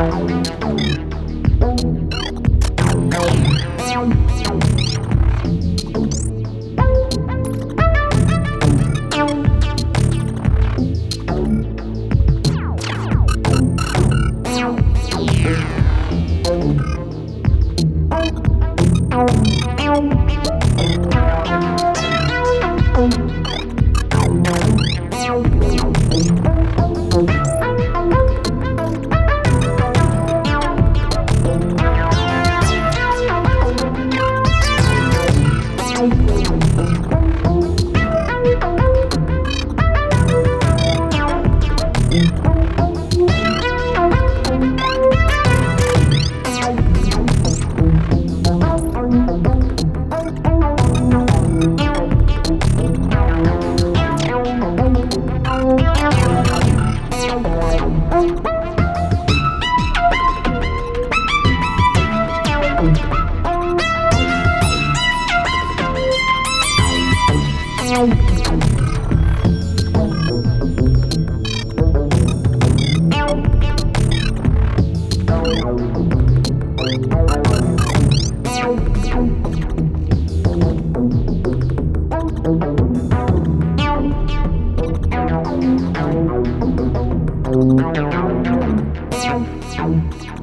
Bye. Thank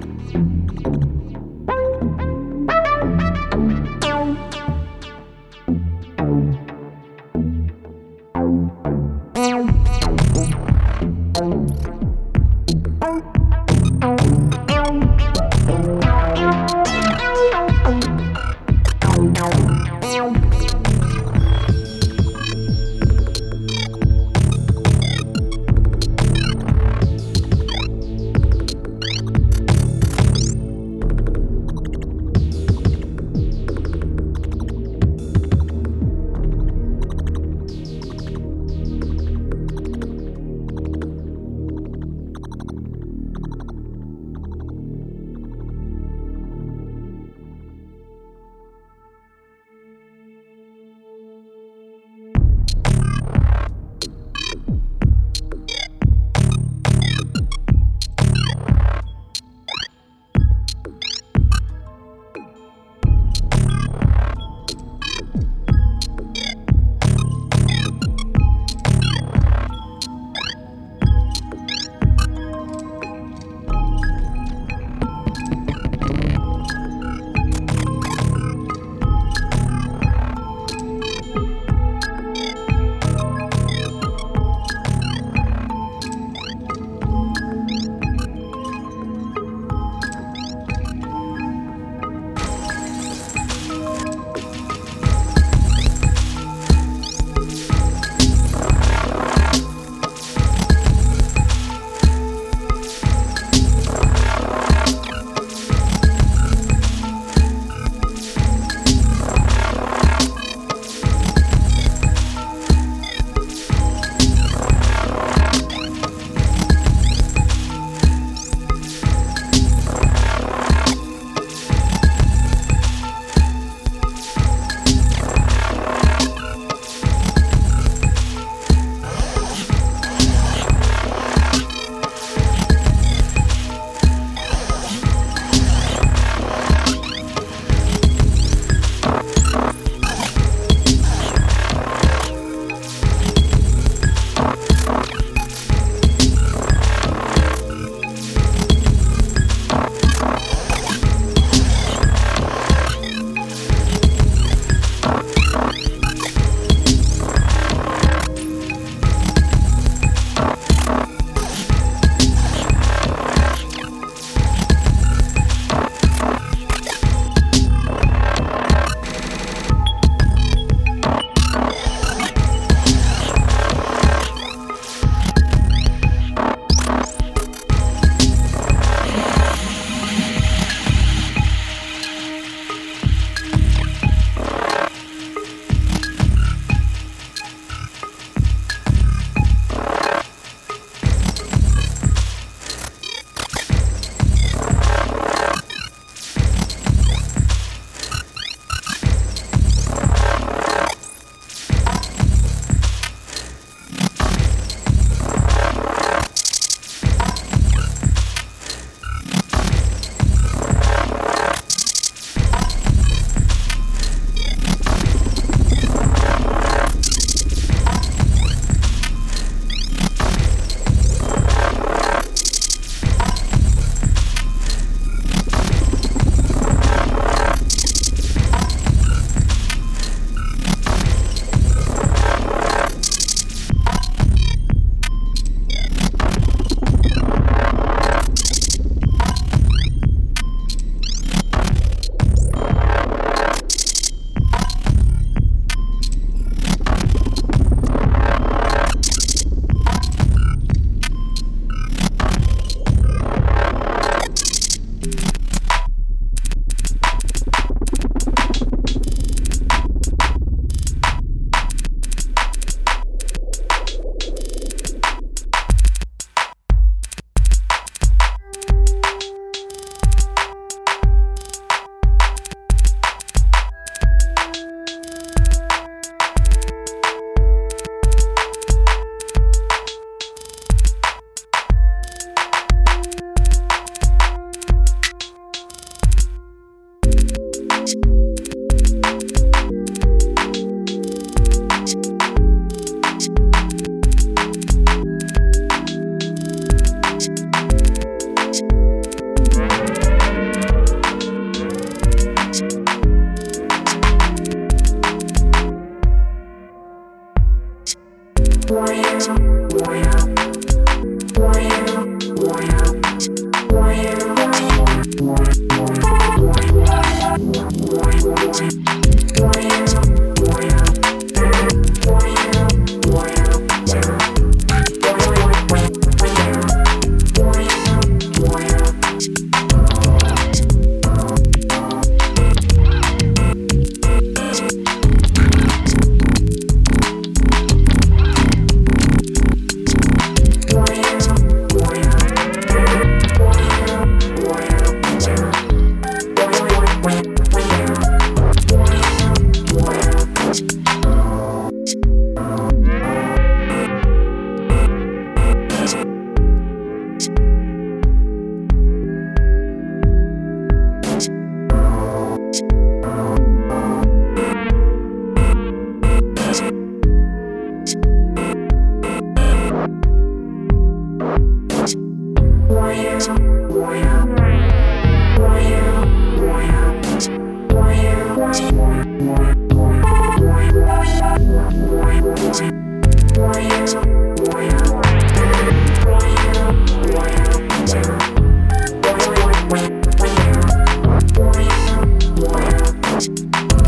you